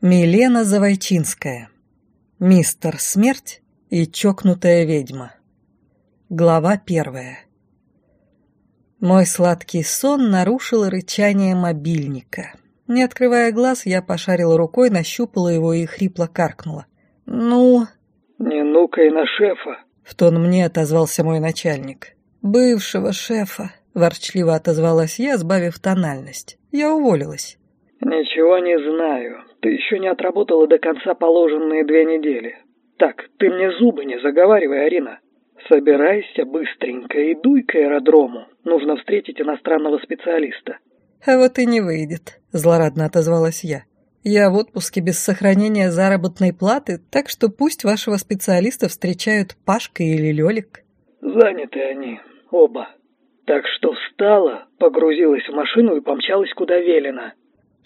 Милена Завойчинская. Мистер Смерть и чокнутая ведьма. Глава первая. Мой сладкий сон нарушил рычание мобильника. Не открывая глаз, я пошарила рукой, нащупала его и хрипло каркнула. «Ну?» «Не ну-ка на шефа!» В тон мне отозвался мой начальник. «Бывшего шефа!» Ворчливо отозвалась я, сбавив тональность. Я уволилась. «Ничего не знаю. Ты еще не отработала до конца положенные две недели. Так, ты мне зубы не заговаривай, Арина. Собирайся быстренько и дуй к аэродрому. Нужно встретить иностранного специалиста». «А вот и не выйдет», — злорадно отозвалась я. «Я в отпуске без сохранения заработной платы, так что пусть вашего специалиста встречают Пашка или Лёлик». «Заняты они, оба. Так что встала, погрузилась в машину и помчалась куда велено».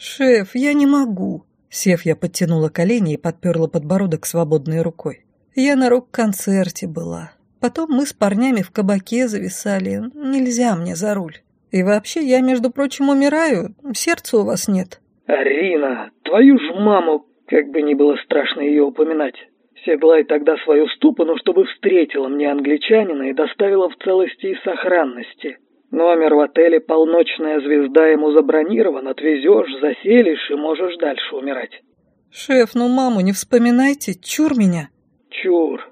«Шеф, я не могу». Сев, я подтянула колени и подперла подбородок свободной рукой. «Я на рок-концерте была. Потом мы с парнями в кабаке зависали. Нельзя мне за руль. И вообще, я, между прочим, умираю. Сердца у вас нет». «Арина, твою ж маму, как бы ни было страшно ее упоминать. Седлай тогда свою ступу, чтобы встретила мне англичанина и доставила в целости и сохранности. Номер в отеле «Полночная звезда» ему забронирован, отвезешь, заселишь и можешь дальше умирать. Шеф, ну маму не вспоминайте, чур меня. Чур.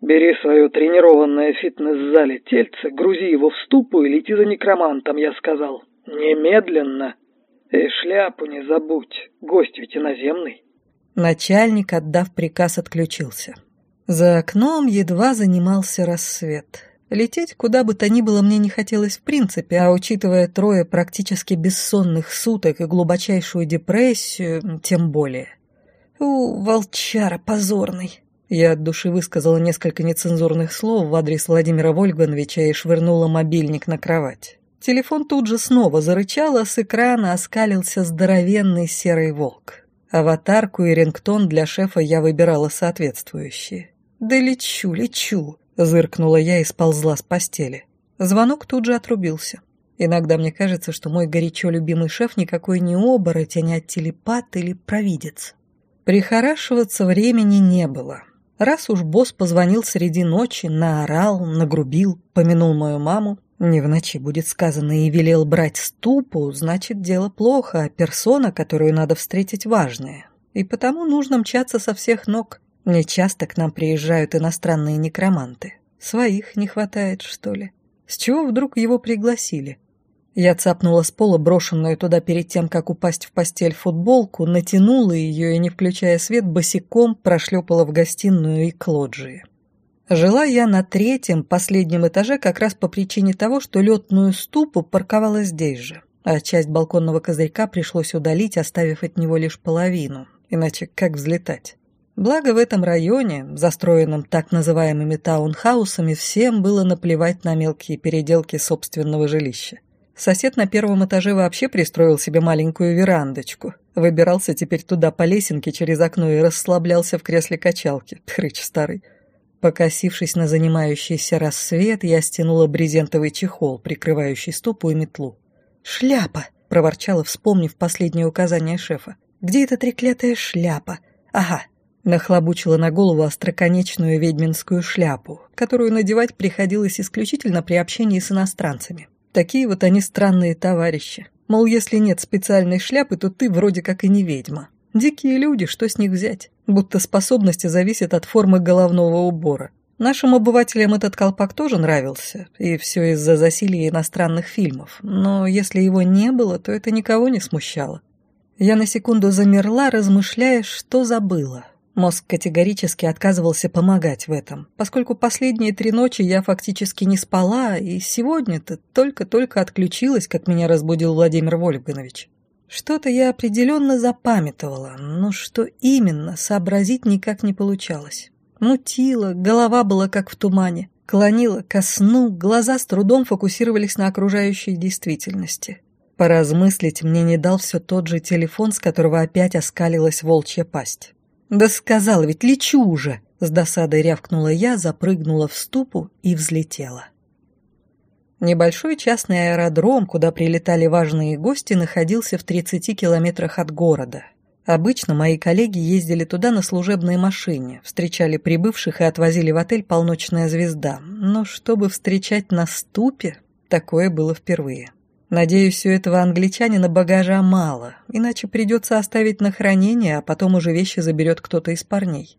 Бери свое тренированное в фитнес-зале тельце, грузи его в ступу и лети за некромантом, я сказал. Немедленно. И шляпу не забудь, гость ведь иноземный. Начальник, отдав приказ, отключился. За окном едва занимался рассвет. Лететь куда бы то ни было мне не хотелось в принципе, а учитывая трое практически бессонных суток и глубочайшую депрессию, тем более. У, волчара позорный. Я от души высказала несколько нецензурных слов в адрес Владимира Вольгановича и швырнула мобильник на кровать. Телефон тут же снова зарычал, а с экрана оскалился здоровенный серый волк. Аватарку и рингтон для шефа я выбирала соответствующие. «Да лечу, лечу!» Зыркнула я и сползла с постели. Звонок тут же отрубился. Иногда мне кажется, что мой горячо любимый шеф никакой не оборотень, а телепат или провидец. Прихорашиваться времени не было. Раз уж босс позвонил среди ночи, наорал, нагрубил, помянул мою маму, не в ночи будет сказано, и велел брать ступу, значит, дело плохо, а персона, которую надо встретить, важная. И потому нужно мчаться со всех ног. Не часто к нам приезжают иностранные некроманты. Своих не хватает, что ли? С чего вдруг его пригласили? Я цапнула с пола брошенную туда перед тем, как упасть в постель футболку, натянула ее и, не включая свет, босиком прошлепала в гостиную и к лоджии. Жила я на третьем, последнем этаже как раз по причине того, что летную ступу парковала здесь же, а часть балконного козырька пришлось удалить, оставив от него лишь половину, иначе как взлетать? Благо в этом районе, застроенном так называемыми таунхаусами, всем было наплевать на мелкие переделки собственного жилища. Сосед на первом этаже вообще пристроил себе маленькую верандочку. Выбирался теперь туда по лесенке через окно и расслаблялся в кресле качалки. Хрыч старый. Покосившись на занимающийся рассвет, я стянула брезентовый чехол, прикрывающий ступу и метлу. «Шляпа!» — проворчала, вспомнив последнее указание шефа. «Где эта треклятая шляпа? Ага, Нахлобучила на голову остроконечную ведьминскую шляпу, которую надевать приходилось исключительно при общении с иностранцами. Такие вот они странные товарищи. Мол, если нет специальной шляпы, то ты вроде как и не ведьма. Дикие люди, что с них взять? Будто способности зависят от формы головного убора. Нашим обывателям этот колпак тоже нравился, и все из-за засилия иностранных фильмов. Но если его не было, то это никого не смущало. Я на секунду замерла, размышляя, что забыла. Мозг категорически отказывался помогать в этом, поскольку последние три ночи я фактически не спала, и сегодня-то только-только отключилась, как меня разбудил Владимир Вольганович. Что-то я определенно запамятовала, но что именно, сообразить никак не получалось. Мутила, голова была как в тумане, клонила ко сну, глаза с трудом фокусировались на окружающей действительности. Поразмыслить мне не дал все тот же телефон, с которого опять оскалилась волчья пасть. «Да сказал ведь, лечу уже!» С досадой рявкнула я, запрыгнула в ступу и взлетела. Небольшой частный аэродром, куда прилетали важные гости, находился в 30 километрах от города. Обычно мои коллеги ездили туда на служебной машине, встречали прибывших и отвозили в отель «Полночная звезда». Но чтобы встречать на ступе, такое было впервые. Надеюсь, у этого англичанина багажа мало, иначе придется оставить на хранение, а потом уже вещи заберет кто-то из парней.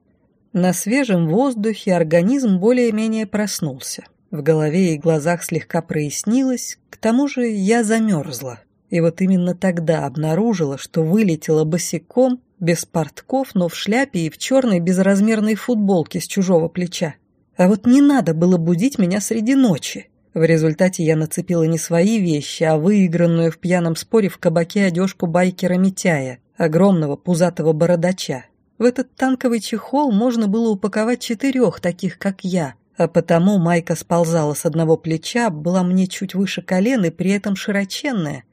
На свежем воздухе организм более-менее проснулся. В голове и глазах слегка прояснилось, к тому же я замерзла. И вот именно тогда обнаружила, что вылетела босиком, без портков, но в шляпе и в черной безразмерной футболке с чужого плеча. А вот не надо было будить меня среди ночи. В результате я нацепила не свои вещи, а выигранную в пьяном споре в кабаке одежку байкера Митяя, огромного пузатого бородача. В этот танковый чехол можно было упаковать четырех таких, как я, а потому майка сползала с одного плеча, была мне чуть выше колен и при этом широченная,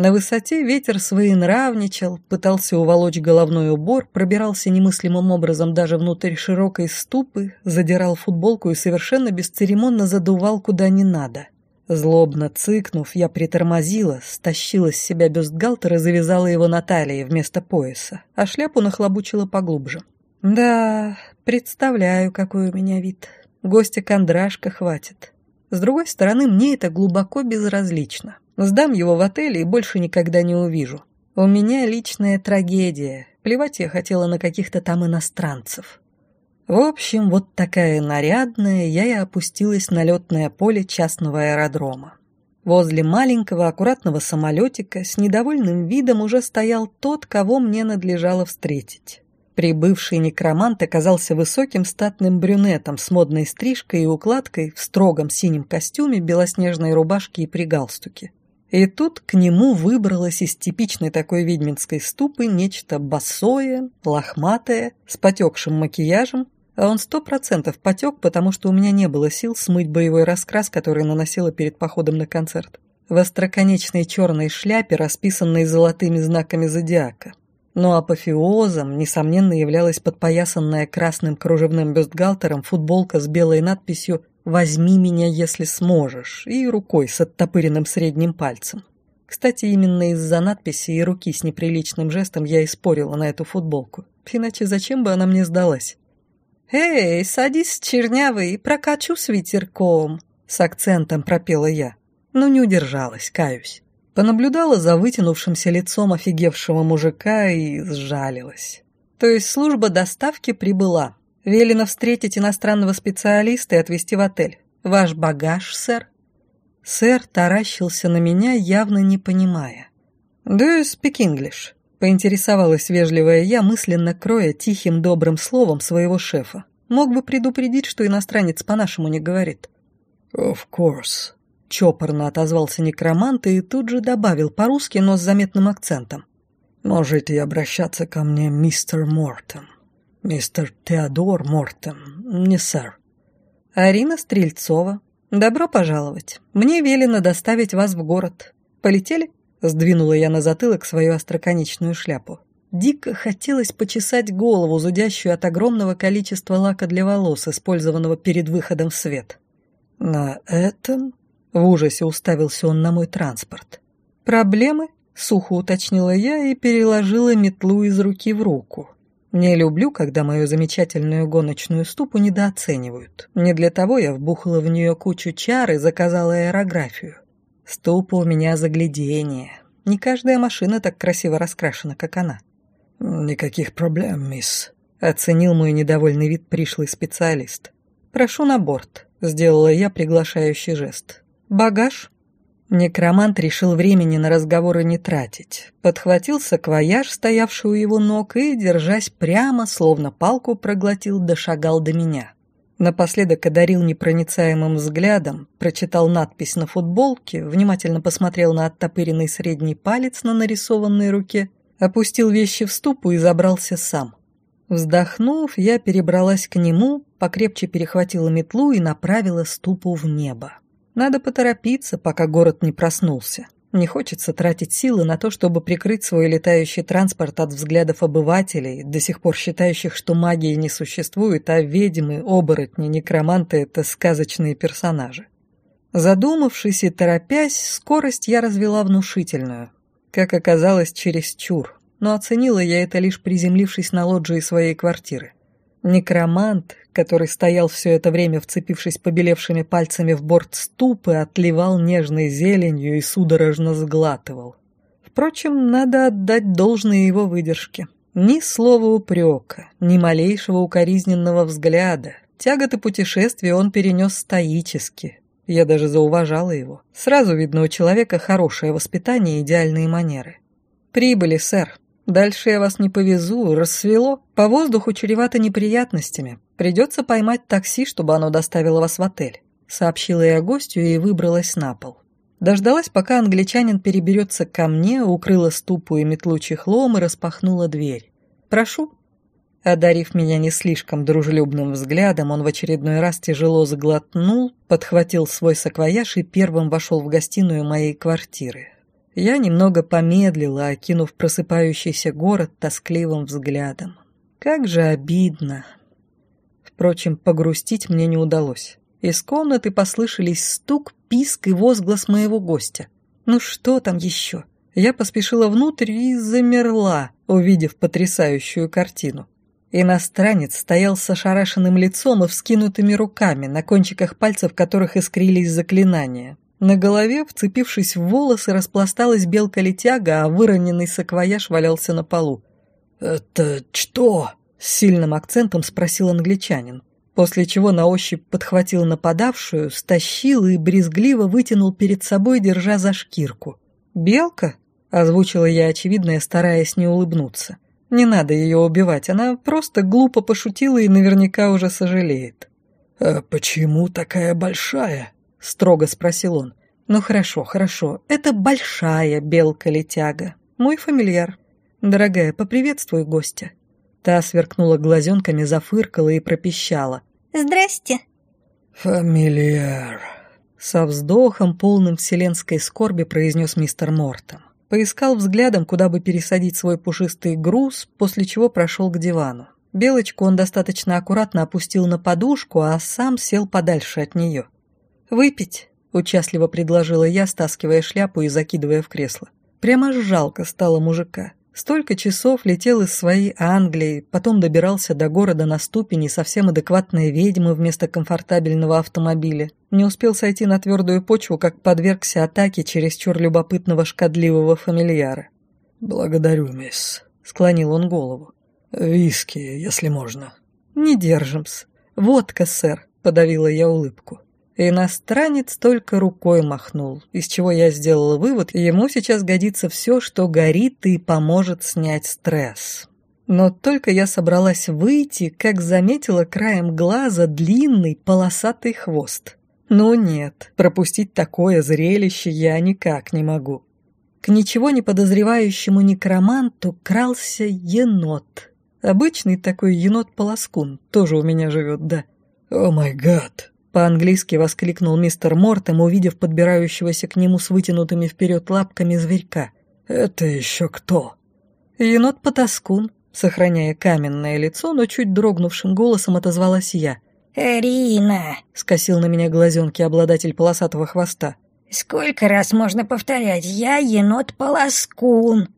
на высоте ветер своенравничал, пытался уволочь головной убор, пробирался немыслимым образом даже внутрь широкой ступы, задирал футболку и совершенно бесцеремонно задувал куда не надо. Злобно цыкнув, я притормозила, стащила с себя бюстгальтер и завязала его на талии вместо пояса, а шляпу нахлобучила поглубже. Да, представляю, какой у меня вид. Гостя кондрашка хватит. С другой стороны, мне это глубоко безразлично. Сдам его в отеле и больше никогда не увижу. У меня личная трагедия. Плевать я хотела на каких-то там иностранцев. В общем, вот такая нарядная, я и опустилась на летное поле частного аэродрома. Возле маленького аккуратного самолетика с недовольным видом уже стоял тот, кого мне надлежало встретить. Прибывший некромант оказался высоким статным брюнетом с модной стрижкой и укладкой в строгом синем костюме, белоснежной рубашке и при галстуке. И тут к нему выбралось из типичной такой ведьминской ступы нечто босое, лохматое, с потекшим макияжем, а он сто процентов потек, потому что у меня не было сил смыть боевой раскрас, который наносила перед походом на концерт. В остроконечной черной шляпе, расписанной золотыми знаками зодиака. Но апофеозом, несомненно, являлась подпоясанная красным кружевным бюстгальтером футболка с белой надписью «Возьми меня, если сможешь» и рукой с оттопыренным средним пальцем. Кстати, именно из-за надписи и руки с неприличным жестом я и спорила на эту футболку. Иначе зачем бы она мне сдалась? «Эй, садись, чернявый, прокачу с ветерком!» С акцентом пропела я. Но не удержалась, каюсь. Понаблюдала за вытянувшимся лицом офигевшего мужика и сжалилась. То есть служба доставки прибыла, Велено встретить иностранного специалиста и отвезти в отель. Ваш багаж, сэр?» Сэр таращился на меня, явно не понимая. «Do you speak English?» — поинтересовалась вежливая я, мысленно кроя тихим добрым словом своего шефа. Мог бы предупредить, что иностранец по-нашему не говорит. «Of course», — чопорно отозвался некромант и тут же добавил по-русски, но с заметным акцентом. «Можете обращаться ко мне, мистер Мортон». «Мистер Теодор Мортон, не сэр». «Арина Стрельцова. Добро пожаловать. Мне велено доставить вас в город. Полетели?» Сдвинула я на затылок свою остроконечную шляпу. Дико хотелось почесать голову, зудящую от огромного количества лака для волос, использованного перед выходом в свет. «На этом?» — в ужасе уставился он на мой транспорт. «Проблемы?» — сухо уточнила я и переложила метлу из руки в руку. Не люблю, когда мою замечательную гоночную ступу недооценивают. Не для того я вбухала в нее кучу чар и заказала аэрографию. Ступа у меня заглядение. Не каждая машина так красиво раскрашена, как она. «Никаких проблем, мисс», — оценил мой недовольный вид пришлый специалист. «Прошу на борт», — сделала я приглашающий жест. «Багаж?» Некромант решил времени на разговоры не тратить. Подхватил саквояж, стоявший у его ног, и, держась прямо, словно палку проглотил, дошагал до меня. Напоследок одарил непроницаемым взглядом, прочитал надпись на футболке, внимательно посмотрел на оттопыренный средний палец на нарисованной руке, опустил вещи в ступу и забрался сам. Вздохнув, я перебралась к нему, покрепче перехватила метлу и направила ступу в небо. Надо поторопиться, пока город не проснулся. Не хочется тратить силы на то, чтобы прикрыть свой летающий транспорт от взглядов обывателей, до сих пор считающих, что магии не существует, а ведьмы, оборотни, некроманты — это сказочные персонажи. Задумавшись и торопясь, скорость я развела внушительную. Как оказалось, чересчур. но оценила я это лишь приземлившись на лоджии своей квартиры. Некромант, который стоял все это время, вцепившись побелевшими пальцами в борт ступы, отливал нежной зеленью и судорожно сглатывал. Впрочем, надо отдать должное его выдержке. Ни слова упрека, ни малейшего укоризненного взгляда. Тяготы путешествия он перенес стоически. Я даже зауважала его. Сразу видно у человека хорошее воспитание и идеальные манеры. «Прибыли, сэр. Дальше я вас не повезу, рассвело. По воздуху чревато неприятностями. Придется поймать такси, чтобы оно доставило вас в отель», — сообщила я гостю и выбралась на пол. Дождалась, пока англичанин переберется ко мне, укрыла ступу и метлу чехлом и распахнула дверь. «Прошу». Одарив меня не слишком дружелюбным взглядом, он в очередной раз тяжело заглотнул, подхватил свой саквояж и первым вошел в гостиную моей квартиры. Я немного помедлила, окинув просыпающийся город тоскливым взглядом. Как же обидно. Впрочем, погрустить мне не удалось. Из комнаты послышались стук, писк и возглас моего гостя. Ну что там еще? Я поспешила внутрь и замерла, увидев потрясающую картину. Иностранец стоял с ошарашенным лицом и вскинутыми руками, на кончиках пальцев которых искрились заклинания. На голове, вцепившись в волосы, распласталась белка-летяга, а выроненный саквояж валялся на полу. «Это что?» — с сильным акцентом спросил англичанин после чего на ощупь подхватил нападавшую, стащил и брезгливо вытянул перед собой, держа за шкирку. «Белка?» — озвучила я очевидное, стараясь не улыбнуться. «Не надо ее убивать, она просто глупо пошутила и наверняка уже сожалеет». «А почему такая большая?» — строго спросил он. «Ну хорошо, хорошо, это большая белка-летяга, мой фамильяр. Дорогая, поприветствуй гостя». Та сверкнула глазенками, зафыркала и пропищала. «Здрасте». «Фамильяр», — со вздохом, полным вселенской скорби произнес мистер Мортом. Поискал взглядом, куда бы пересадить свой пушистый груз, после чего прошел к дивану. Белочку он достаточно аккуратно опустил на подушку, а сам сел подальше от нее. «Выпить?» — участливо предложила я, стаскивая шляпу и закидывая в кресло. Прямо жалко стало мужика. Столько часов летел из своей Англии, потом добирался до города на ступени совсем адекватной ведьмы вместо комфортабельного автомобиля. Не успел сойти на твердую почву, как подвергся атаке чересчур любопытного шкодливого фамильяра. «Благодарю, мисс», — склонил он голову. «Виски, если можно». «Не держим-с. Водка, сэр», — подавила я улыбку. Иностранец только рукой махнул, из чего я сделала вывод, ему сейчас годится все, что горит и поможет снять стресс. Но только я собралась выйти, как заметила краем глаза длинный полосатый хвост. Ну нет, пропустить такое зрелище я никак не могу. К ничего не подозревающему некроманту крался енот. Обычный такой енот-полоскун, тоже у меня живет, да. «О май гад!» По-английски воскликнул мистер Мортем, увидев подбирающегося к нему с вытянутыми вперед лапками зверька. «Это еще кто?» «Енот-потаскун», сохраняя каменное лицо, но чуть дрогнувшим голосом отозвалась я. «Рина!» — скосил на меня глазенки обладатель полосатого хвоста. «Сколько раз можно повторять? Я енот-полоскун!»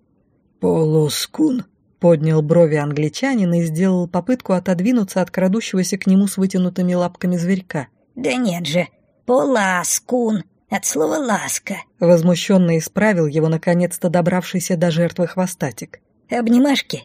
«Полоскун?» Поднял брови англичанин и сделал попытку отодвинуться от крадущегося к нему с вытянутыми лапками зверька. «Да нет же, поласкун, от слова «ласка». Возмущенно исправил его наконец-то добравшийся до жертвы хвостатик. «Обнимашки?»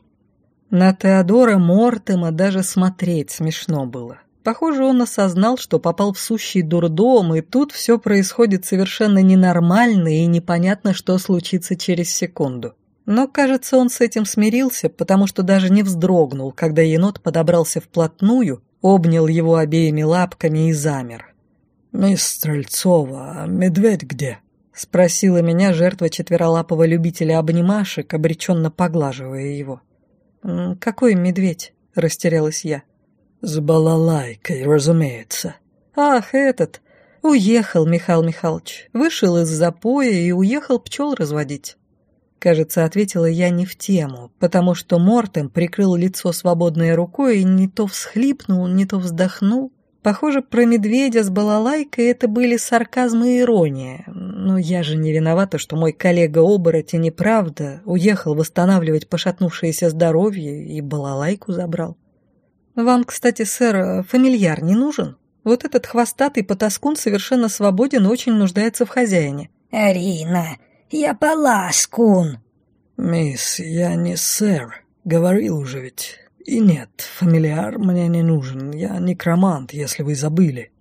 На Теодора Мортема даже смотреть смешно было. Похоже, он осознал, что попал в сущий дурдом, и тут все происходит совершенно ненормально, и непонятно, что случится через секунду. Но, кажется, он с этим смирился, потому что даже не вздрогнул, когда енот подобрался вплотную, обнял его обеими лапками и замер. «Мисс Стрельцова, а медведь где?» — спросила меня жертва четверолапого любителя обнимашек, обреченно поглаживая его. «Какой медведь?» — растерялась я. «С балалайкой, разумеется». «Ах, этот! Уехал, Михаил Михайлович. Вышел из запоя и уехал пчел разводить». Кажется, ответила я не в тему, потому что Мортем прикрыл лицо свободной рукой и не то всхлипнул, не то вздохнул. Похоже, про медведя с балалайкой это были сарказм и ирония. Но я же не виновата, что мой коллега-оборотень неправда уехал восстанавливать пошатнувшееся здоровье и балалайку забрал. Вам, кстати, сэр, фамильяр не нужен? Вот этот хвостатый потаскун совершенно свободен и очень нуждается в хозяине. Арина, я поласкун. Мисс, я не сэр, говорил уже ведь. И нет, фамильяр мне не нужен, я некромант, если вы забыли».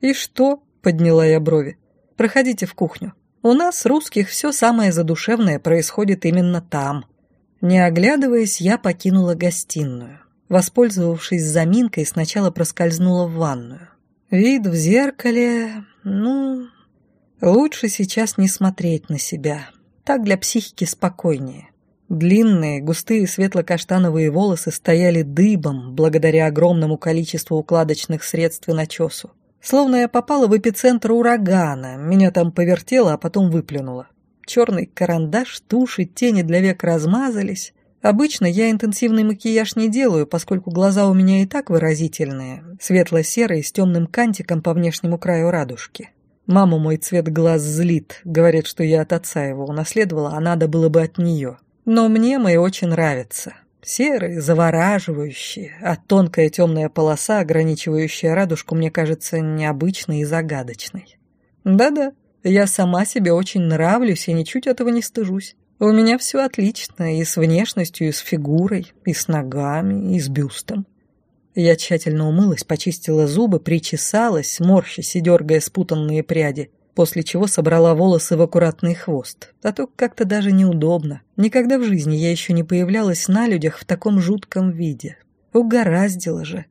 «И что?» — подняла я брови. «Проходите в кухню. У нас, русских, все самое задушевное происходит именно там». Не оглядываясь, я покинула гостиную. Воспользовавшись заминкой, сначала проскользнула в ванную. Вид в зеркале... ну... Лучше сейчас не смотреть на себя. Так для психики спокойнее. Длинные, густые светло-каштановые волосы стояли дыбом благодаря огромному количеству укладочных средств и начесу. Словно я попала в эпицентр урагана, меня там повертело, а потом выплюнуло. Черный карандаш, тушь и тени для век размазались. Обычно я интенсивный макияж не делаю, поскольку глаза у меня и так выразительные, светло-серые с темным кантиком по внешнему краю радужки. Маму мой цвет глаз злит, говорит, что я от отца его унаследовала, а надо было бы от нее. Но мне мои очень нравятся. Серые, завораживающие, а тонкая темная полоса, ограничивающая радужку, мне кажется необычной и загадочной. Да-да, я сама себе очень нравлюсь и ничуть этого не стыжусь. У меня все отлично и с внешностью, и с фигурой, и с ногами, и с бюстом. Я тщательно умылась, почистила зубы, причесалась, морщась и дергая спутанные пряди после чего собрала волосы в аккуратный хвост. А то как-то даже неудобно. Никогда в жизни я еще не появлялась на людях в таком жутком виде. Угораздило же.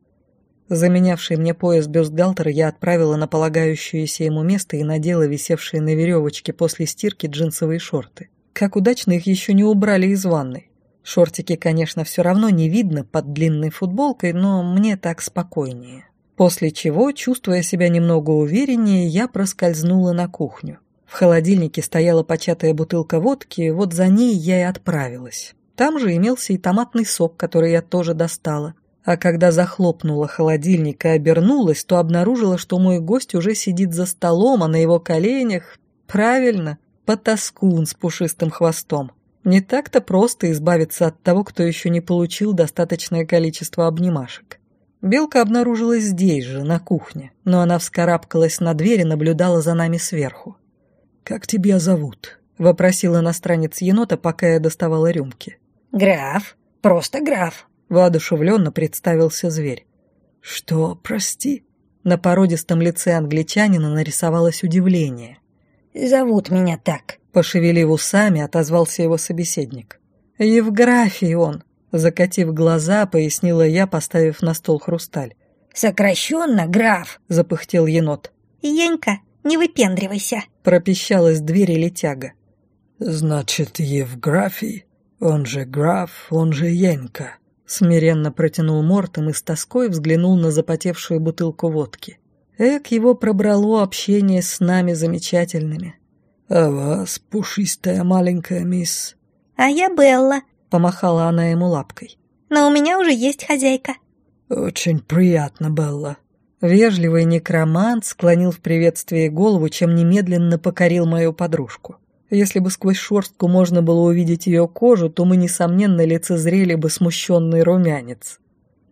Заменявший мне пояс бюстгальтера я отправила на полагающееся ему место и надела висевшие на веревочке после стирки джинсовые шорты. Как удачно их еще не убрали из ванной. Шортики, конечно, все равно не видно под длинной футболкой, но мне так спокойнее. После чего, чувствуя себя немного увереннее, я проскользнула на кухню. В холодильнике стояла початая бутылка водки, вот за ней я и отправилась. Там же имелся и томатный сок, который я тоже достала. А когда захлопнула холодильник и обернулась, то обнаружила, что мой гость уже сидит за столом, а на его коленях... Правильно, потаскун с пушистым хвостом. Не так-то просто избавиться от того, кто еще не получил достаточное количество обнимашек. Белка обнаружилась здесь же, на кухне, но она вскарабкалась на дверь и наблюдала за нами сверху. «Как тебя зовут?» — вопросил иностранец енота, пока я доставала рюмки. «Граф, просто граф», — воодушевленно представился зверь. «Что, прости?» На породистом лице англичанина нарисовалось удивление. «Зовут меня так», — пошевелив усами, отозвался его собеседник. «Евграфий он», Закатив глаза, пояснила я, поставив на стол хрусталь. «Сокращенно, граф!» — запыхтел енот. «Енька, не выпендривайся!» — пропищал из двери летяга. «Значит, Евграфий, он же граф, он же Енька!» Смиренно протянул Мортом и с тоской взглянул на запотевшую бутылку водки. Эк, его пробрало общение с нами замечательными. «А вас, пушистая маленькая мисс?» «А я Белла», помахала она ему лапкой. «Но у меня уже есть хозяйка». «Очень приятно, Белла». Вежливый некромант склонил в приветствии голову, чем немедленно покорил мою подружку. Если бы сквозь шорстку можно было увидеть ее кожу, то мы, несомненно, лицезрели бы смущенный румянец.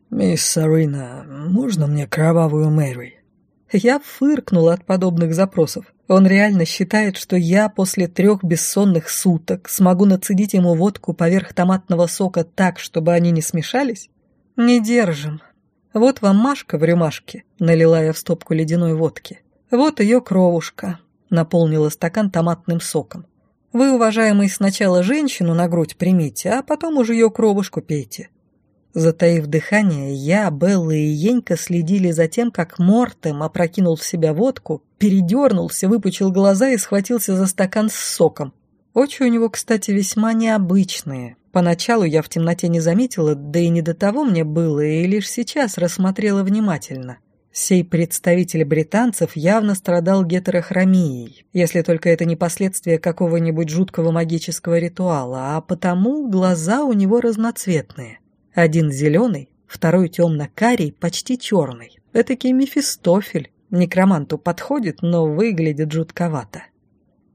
«Мисс Сарина, можно мне кровавую Мэри?» Я фыркнула от подобных запросов. Он реально считает, что я после трех бессонных суток смогу нацедить ему водку поверх томатного сока так, чтобы они не смешались? Не держим. Вот вам Машка в рюмашке, налила я в стопку ледяной водки. Вот ее кровушка, наполнила стакан томатным соком. Вы, уважаемый, сначала женщину на грудь примите, а потом уже ее кровушку пейте. Затаив дыхание, я, Белла и Енька следили за тем, как Мортем опрокинул в себя водку, передернулся, выпучил глаза и схватился за стакан с соком. Очи у него, кстати, весьма необычные. Поначалу я в темноте не заметила, да и не до того мне было, и лишь сейчас рассмотрела внимательно. Сей представитель британцев явно страдал гетерохромией, если только это не последствия какого-нибудь жуткого магического ритуала, а потому глаза у него разноцветные. Один зеленый, второй темно-карий, почти черный. Этакий Мефистофель. Некроманту подходит, но выглядит жутковато.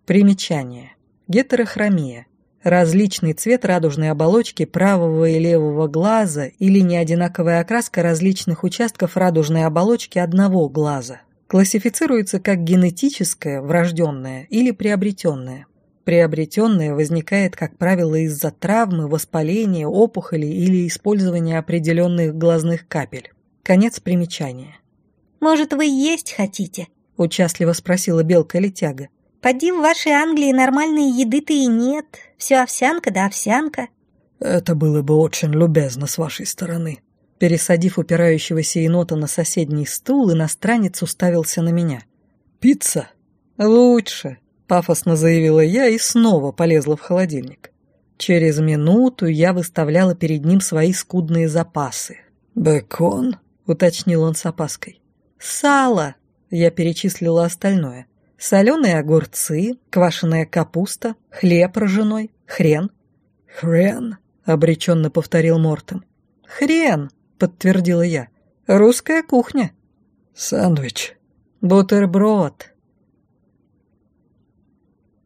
Примечание. Гетерохромия. Различный цвет радужной оболочки правого и левого глаза или неодинаковая окраска различных участков радужной оболочки одного глаза. Классифицируется как генетическое, врожденное или приобретенное. Приобретенное возникает, как правило, из-за травмы, воспаления, опухоли или использования определенных глазных капель. Конец примечания. «Может, вы есть хотите?» – участливо спросила белка-летяга. «Поди в вашей Англии нормальной еды-то и нет. Все овсянка да овсянка». «Это было бы очень любезно с вашей стороны». Пересадив упирающегося енота на соседний стул, иностранец уставился на меня. «Пицца?» «Лучше», Пафосно заявила я и снова полезла в холодильник. Через минуту я выставляла перед ним свои скудные запасы. «Бекон?» — уточнил он с опаской. «Сало!» — я перечислила остальное. Соленые огурцы, квашеная капуста, хлеб ржаной, хрен. «Хрен?» — обреченно повторил Мортом. «Хрен!» — подтвердила я. «Русская кухня». «Сэндвич». «Бутерброд»,